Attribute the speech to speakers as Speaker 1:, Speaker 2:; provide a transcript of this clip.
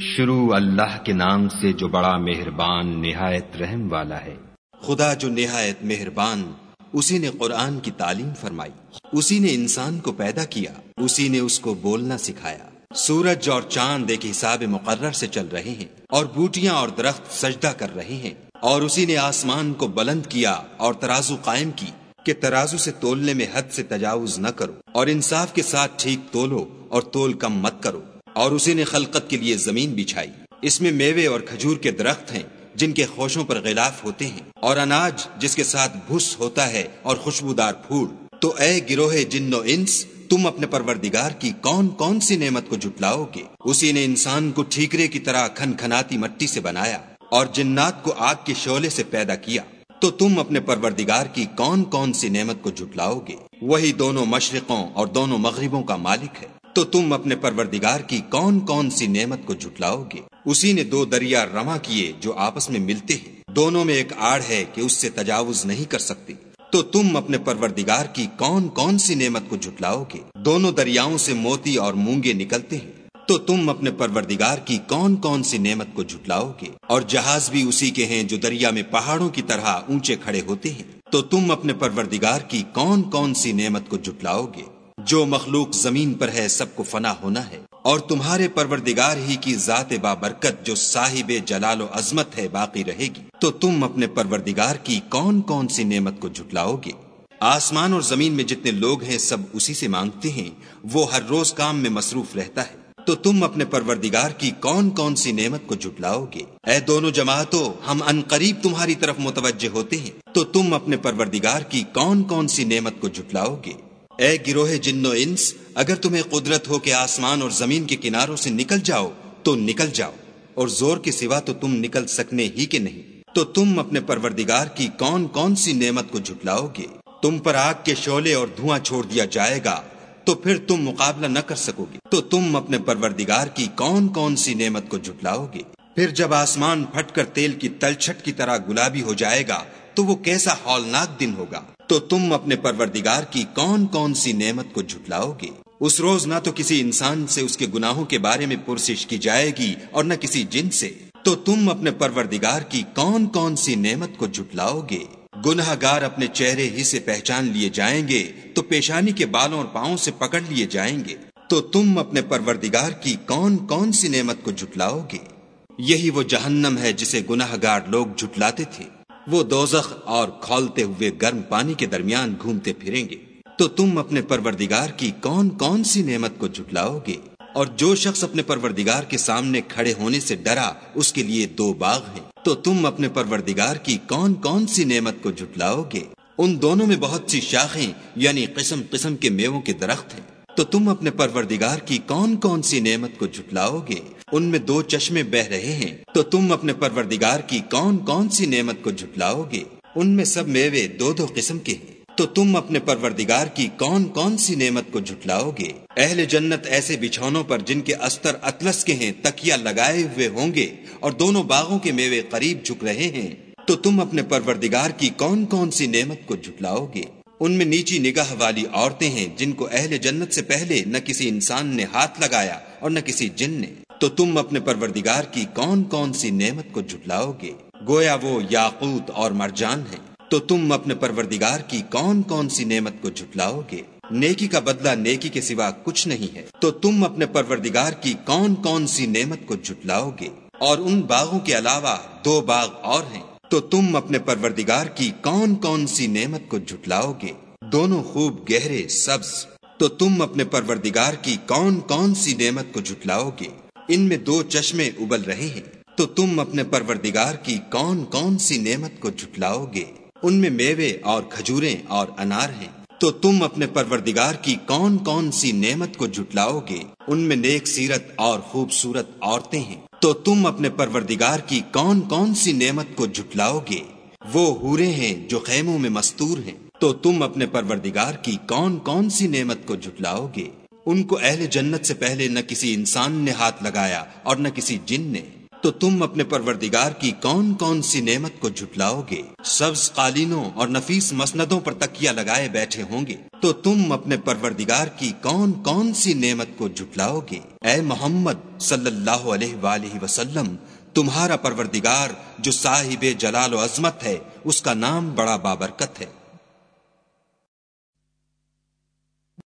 Speaker 1: شروع اللہ کے نام سے جو بڑا مہربان نہایت رحم والا ہے۔
Speaker 2: خدا جو نہایت مہربان، اسی نے قرآن کی تعلیم فرمائی۔ اسی نے انسان کو پیدا کیا، اسی نے اس کو بولنا سکھایا۔ سورج اور چاند ایک حساب مقرر سے چل رہے ہیں اور بوٹیاں اور درخت سجدہ کر رہے ہیں۔ اور اسی نے آسمان کو بلند کیا اور ترازو قائم کی کہ ترازو سے تولنے میں حد سے تجاوز نہ کرو اور انصاف کے ساتھ ٹھیک تولو اور تول کم مت کرو۔ اور اسی نے خلقت کے لیے زمین بچھائی۔ اس میں میوے اور کھجور کے درخت ہیں، جن کے خوشوں پر غلاف ہوتے ہیں۔ اور اناج، جس کے ساتھ بھس ہوتا ہے اور خوشبودار پھول۔ تو اے گروہ جن و انس، تم اپنے پروردگار کی کون کون سی نعمت کو جھٹلاؤ گے؟ اسی نے انسان کو ٹھیکرے کی طرح کھن کھناتی مٹی سے بنایا اور جنات کو آگ کے شعلے سے پیدا کیا۔ تو تم اپنے پروردگار کی کون کون سی نعمت کو جھٹلاؤ گے؟ وہی دونوں مشرقوں اور دونوں مغربوں کا مالک ہے۔ تو تم اپنے پروردگار کی کون کون سی نعمت کو جھٹلاؤ گے؟ اسی نے دو دریا رواں کیے جو آپس میں ملتے ہیں۔ دونوں میں ایک آڑ ہے کہ اس سے تجاوز نہیں کر سکتی تو تم اپنے پروردگار کی کون کون سی نعمت کو جھٹلاؤ گے؟ دونوں دریاؤں سے موتی اور مونگے نکلتے ہیں۔ تو تم اپنے پروردگار کی کون کون سی نعمت کو جھٹلاؤ گے؟ اور جہاز بھی اسی کے ہیں جو دریا میں پہاڑوں کی طرح اونچے کھڑے ہوتے ہیں۔ تو تم اپنے پروردگار کی کون کون سی نعمت کو جھٹلاؤ گے؟ جو مخلوق زمین پر ہے، سب کو فنا ہونا ہے۔ اور تمہارے پروردگار ہی کی ذات بابرکت جو صاحب جلال و عظمت ہے، باقی رہے گی۔ تو تم اپنے پروردگار کی کون کون سی نعمت کو جھٹلاؤ گے؟ آسمان اور زمین میں جتنے لوگ ہیں، سب اسی سے مانگتے ہیں۔ وہ ہر روز کام میں مصروف رہتا ہے۔ تو تم اپنے پروردگار کی کون کون سی نعمت کو جھٹلاؤ گے؟ اے دونوں جماعتوں، ہم ان قریب تمہاری طرف متوجہ ہوتے ہیں۔ تو تم اپنے پروردگار کی کون کون سی نعمت کو جھٹلاؤ گے؟ اے گروہ جن و انس، اگر تمہیں قدرت ہو کہ آسمان اور زمین کے کناروں سے نکل جاؤ، تو نکل جاؤ، اور زور کے سوا تو تم نکل سکنے ہی کے نہیں۔ تو تم اپنے پروردگار کی کون کون سی نعمت کو جھٹلاؤ گے؟ تم پر آگ کے شعلے اور دھواں چھوڑ دیا جائے گا، تو پھر تم مقابلہ نہ کر سکو گے۔ تو تم اپنے پروردگار کی کون کون سی نعمت کو جھٹلاؤ گے؟ پھر جب آسمان پھٹ کر تیل کی تلچھٹ کی طرح گلابی ہو جائے گا تو وہ کیسا ہولناک دن ہوگا؟ تو تم اپنے پروردگار کی کون کون سی نعمت کو جھٹلاؤ گے؟ اس روز نہ تو کسی انسان سے اس کے گناہوں کے بارے میں پرسش کی جائے گی اور نہ کسی جن سے۔ تو تم اپنے پروردگار کی کون کون سی نعمت کو جھٹلاؤ گے؟ گناہ گار اپنے چہرے ہی سے پہچان لیے جائیں گے، تو پیشانی کے بالوں اور پاؤں سے پکڑ لیے جائیں گے۔ تو تم اپنے پروردگار کی کون کون سی نعمت کو جھٹلاؤ گے؟ یہی وہ جہنم ہے جسے گناہ گار لوگ جھٹلاتے تھے۔ وہ دوزخ اور کھولتے ہوئے گرم پانی کے درمیان گھومتے پھریں گے۔ تو تم اپنے پروردگار کی کون کون سی نعمت کو جھٹلاؤ گے؟ اور جو شخص اپنے پروردگار کے سامنے کھڑے ہونے سے ڈرا، اس کے لیے دو باغ ہیں۔ تو تم اپنے پروردگار کی کون کون سی نعمت کو جھٹلاؤ گے؟ ان دونوں میں بہت سی شاخیں یعنی قسم قسم کے میووں کے درخت ہیں۔ تو تم اپنے پروردگار کی کون کون سی نعمت کو جھٹلاؤ گے؟ ان میں دو چشمے بہ رہے ہیں۔ تو تم اپنے پروردگار کی کون کون سی نعمت کو جھٹلاؤ گے؟ ان میں سب میوے دو دو قسم کے ہیں۔ تو تم اپنے پروردگار کی کون کون سی نعمت کو جھٹلاؤ گے؟ اہل جنت ایسے بچھونوں پر جن کے استر اطلس کے ہیں تکیا لگائے ہوئے ہوں گے اور دونوں باغوں کے میوے قریب جھک رہے ہیں۔ تو تم اپنے پروردگار کی کون کون سی نعمت کو جھٹلاؤ گے؟ ان میں نیچی نگاہ والی عورتیں ہیں جن کو اہل جنت سے پہلے نہ کسی انسان نے ہاتھ لگایا اور نہ کسی جن نے۔ تو تم اپنے پروردگار کی کون کون سی نعمت کو جھٹلاؤ گے؟ گویا وہ یاقوت اور مرجان ہیں۔ تو تم اپنے پروردگار کی کون کون سی نعمت کو جھٹلاؤ گے؟ نیکی کا بدلہ نیکی کے سوا کچھ نہیں ہے۔ تو تم اپنے پروردگار کی کون کون سی نعمت کو جھٹلاؤ گے؟ اور ان باغوں کے علاوہ دو باغ اور ہیں۔ تو تم اپنے پروردگار کی کون کون سی نعمت کو جھٹلاؤ گے؟ دونوں خوب گہرے سبز۔ تو تم اپنے پروردگار کی کون کون سی نعمت کو جھٹلاؤ گے؟ ان میں دو چشمے ابل رہے ہیں۔ تو تم اپنے پروردگار کی کون کون سی نعمت کو جھٹلاؤ گے؟ ان میں میوے اور کھجوریں اور انار ہیں۔ تو تم اپنے پروردگار کی کون کون سی نعمت کو جھٹلاؤ گے؟ ان میں نیک سیرت اور خوبصورت عورتیں ہیں۔ تو تم اپنے پروردگار کی کون کون سی نعمت کو جھٹلاؤ گے؟ وہ ہورے ہیں جو خیموں میں مستور ہیں۔ تو تم اپنے پروردگار کی کون کون سی نعمت کو جھٹلاؤ گے؟ ان کو اہل جنت سے پہلے نہ کسی انسان نے ہاتھ لگایا اور نہ کسی جن نے۔ تو تم اپنے پروردگار کی کون کون سی نعمت کو جھٹلاؤ گے؟ سبز قالینوں اور نفیس مسندوں پر تکیا لگائے بیٹھے ہوں گے۔ تو تم اپنے پروردگار کی کون کون سی نعمت کو جھٹلاؤ گے؟ اے محمد صلی اللہ علیہ وآلہ وسلم، تمہارا پروردگار جو صاحب جلال و عظمت ہے، اس کا نام بڑا بابرکت ہے۔